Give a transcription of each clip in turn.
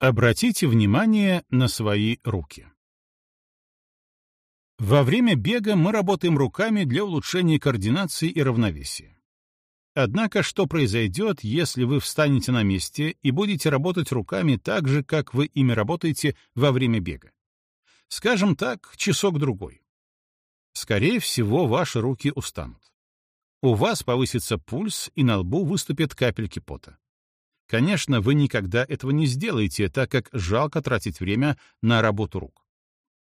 Обратите внимание на свои руки. Во время бега мы работаем руками для улучшения координации и равновесия. Однако что произойдет, если вы встанете на месте и будете работать руками так же, как вы ими работаете во время бега? Скажем так, часок-другой. Скорее всего, ваши руки устанут. У вас повысится пульс, и на лбу выступят капельки пота. Конечно, вы никогда этого не сделаете, так как жалко тратить время на работу рук.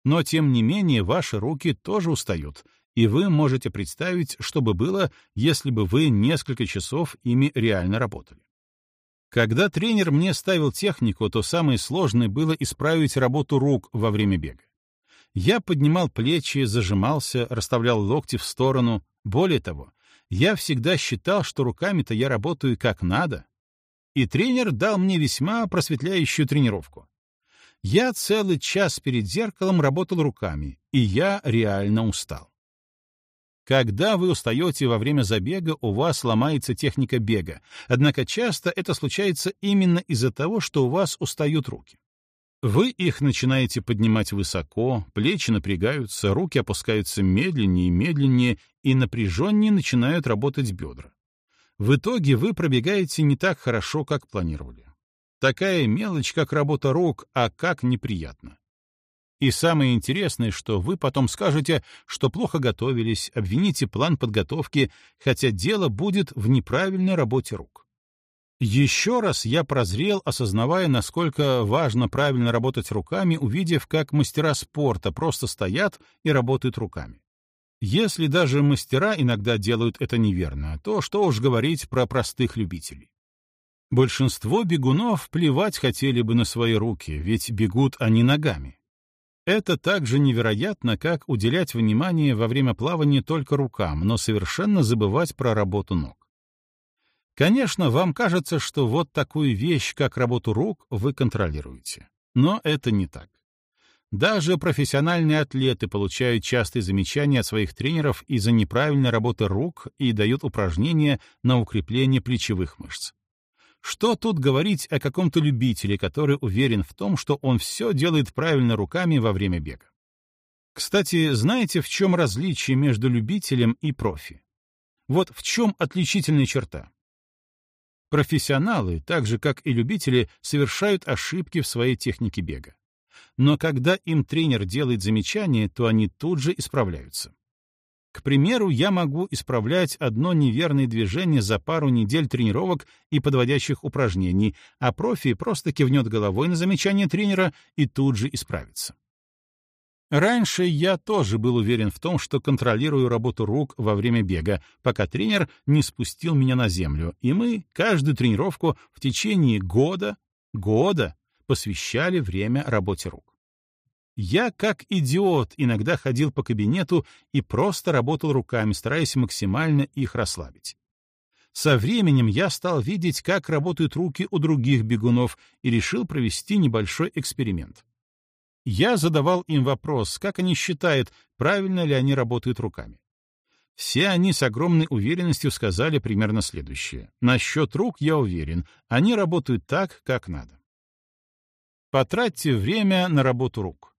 Но, тем не менее, ваши руки тоже устают, и вы можете представить, что бы было, если бы вы несколько часов ими реально работали. Когда тренер мне ставил технику, то самое сложное было исправить работу рук во время бега. Я поднимал плечи, зажимался, расставлял локти в сторону. Более того, я всегда считал, что руками-то я работаю как надо, и тренер дал мне весьма просветляющую тренировку. Я целый час перед зеркалом работал руками, и я реально устал. Когда вы устаете во время забега, у вас ломается техника бега, однако часто это случается именно из-за того, что у вас устают руки. Вы их начинаете поднимать высоко, плечи напрягаются, руки опускаются медленнее и медленнее, и напряженнее начинают работать бедра. В итоге вы пробегаете не так хорошо, как планировали. Такая мелочь, как работа рук, а как неприятно. И самое интересное, что вы потом скажете, что плохо готовились, обвините план подготовки, хотя дело будет в неправильной работе рук. Еще раз я прозрел, осознавая, насколько важно правильно работать руками, увидев, как мастера спорта просто стоят и работают руками. Если даже мастера иногда делают это неверно, то что уж говорить про простых любителей. Большинство бегунов плевать хотели бы на свои руки, ведь бегут они ногами. Это так же невероятно, как уделять внимание во время плавания только рукам, но совершенно забывать про работу ног. Конечно, вам кажется, что вот такую вещь, как работу рук, вы контролируете. Но это не так. Даже профессиональные атлеты получают частые замечания от своих тренеров из-за неправильной работы рук и дают упражнения на укрепление плечевых мышц. Что тут говорить о каком-то любителе, который уверен в том, что он все делает правильно руками во время бега? Кстати, знаете, в чем различие между любителем и профи? Вот в чем отличительная черта? Профессионалы, так же как и любители, совершают ошибки в своей технике бега но когда им тренер делает замечание, то они тут же исправляются. К примеру, я могу исправлять одно неверное движение за пару недель тренировок и подводящих упражнений, а профи просто кивнет головой на замечание тренера и тут же исправится. Раньше я тоже был уверен в том, что контролирую работу рук во время бега, пока тренер не спустил меня на землю, и мы каждую тренировку в течение года, года посвящали время работе рук. Я, как идиот, иногда ходил по кабинету и просто работал руками, стараясь максимально их расслабить. Со временем я стал видеть, как работают руки у других бегунов, и решил провести небольшой эксперимент. Я задавал им вопрос, как они считают, правильно ли они работают руками. Все они с огромной уверенностью сказали примерно следующее. Насчет рук я уверен, они работают так, как надо. Потратьте время на работу рук.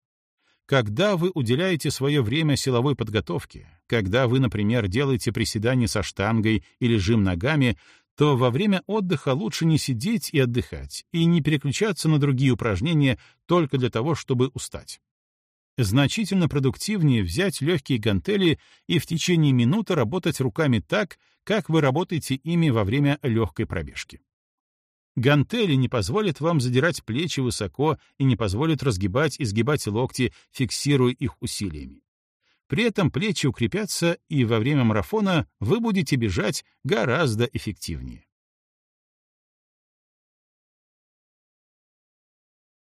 Когда вы уделяете свое время силовой подготовке, когда вы, например, делаете приседания со штангой или жим ногами, то во время отдыха лучше не сидеть и отдыхать, и не переключаться на другие упражнения только для того, чтобы устать. Значительно продуктивнее взять легкие гантели и в течение минуты работать руками так, как вы работаете ими во время легкой пробежки. Гантели не позволят вам задирать плечи высоко и не позволят разгибать и сгибать локти, фиксируя их усилиями. При этом плечи укрепятся, и во время марафона вы будете бежать гораздо эффективнее.